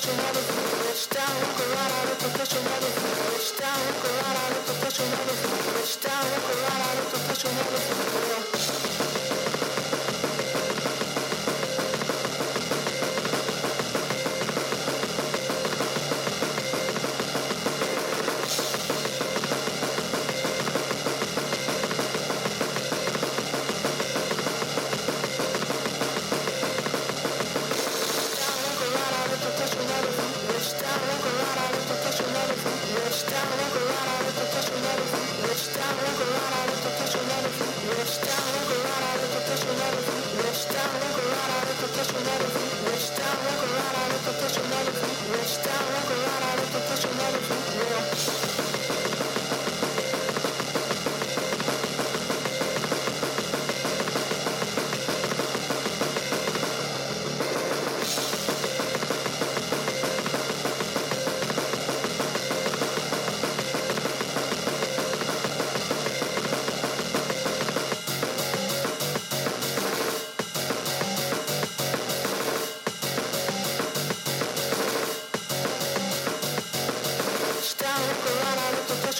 out professional,